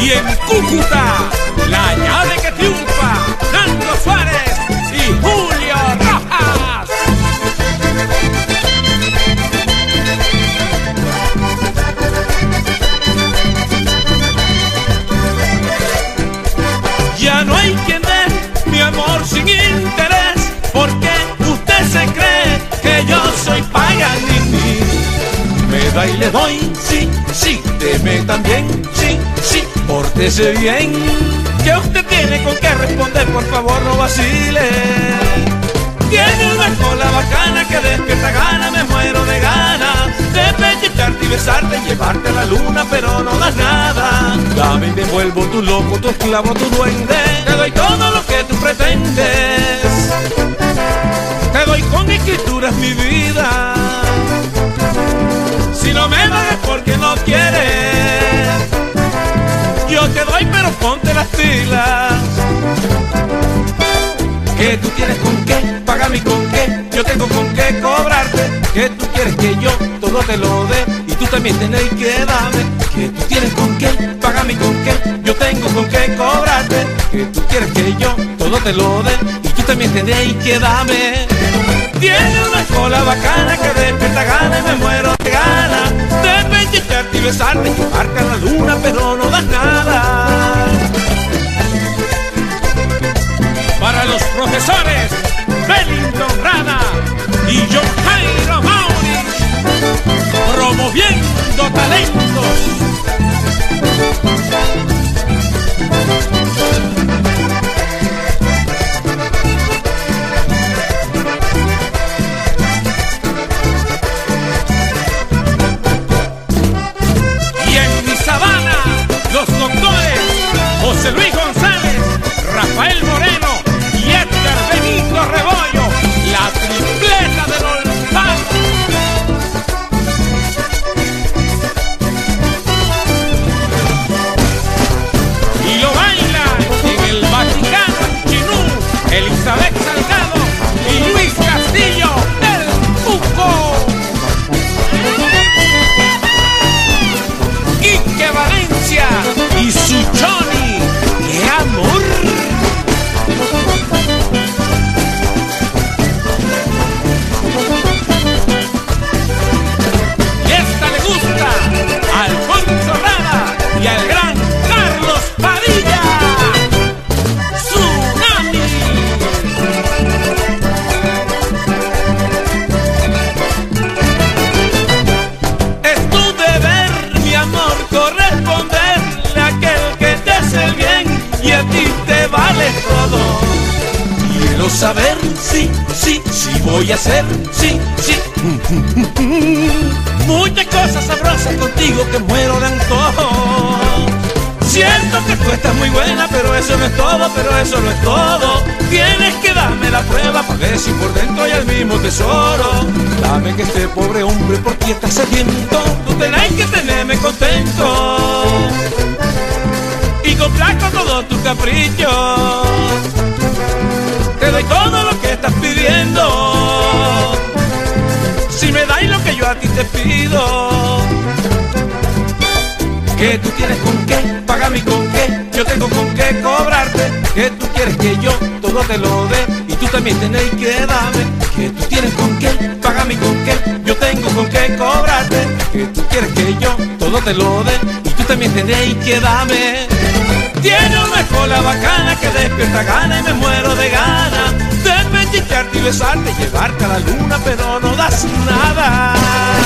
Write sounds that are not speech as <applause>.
Cúcuta, la llave que triunfa, Nando Suárez y Julio Rojas. Ya no hay quien dé mi amor sin interés, porque usted se cree que yo soy paganini. Me da y le doy, sí, sí, deme también, sí, sí, pórtese bien. Que usted tiene con qué responder, por favor no vacile. Tiene una cola bacana que despierta gana, me muero de ganas de pellizcarte y besarte, llevarte a la luna, pero no das nada. Dame y me vuelvo tu loco, tu esclavo, tu duende. Te doy todo lo que tú pretendes. Te doy con escrituras mi vida. Si no me es porque no quieres. Yo te doy, pero ponte las pilas. Que tú tienes con qué, págame y con qué, yo tengo con qué cobrarte. Que tú quieres que yo todo te lo dé y tú también tenés que darme. Que tú tienes con qué, págame y con qué, yo tengo con qué cobrarte. Que tú quieres que yo todo te lo dé y tú también tenés que darme. Tiene una cola bacana que despierta gana y me muero de ganas de y besarte, llevarte a la luna, pero no das saber, sí, sí, sí voy a hacer, sí, sí. <laughs> Muchas cosas sabrosas contigo que muero de antojo. Siento que tú estás muy buena, pero eso no es todo, pero eso no es todo. Tienes que darme la prueba para ver si por dentro hay el mismo tesoro. Dame que este pobre hombre por ti está sediento. Tú tenés que tenerme contento y complaco todos tus caprichos. Te ti te pido. Que tú tienes con qué, págame con qué, yo tengo con qué cobrarte. Que tú quieres que yo todo te lo dé y tú también tenés que darme. Que tú tienes con qué, págame con qué, yo tengo con qué cobrarte. Que tú quieres que yo todo te lo dé y tú también tenés que darme. Tiene una cola bacana que despierta gana y me muero de gana de y besarte, llevarte a la luna, pero no das nada.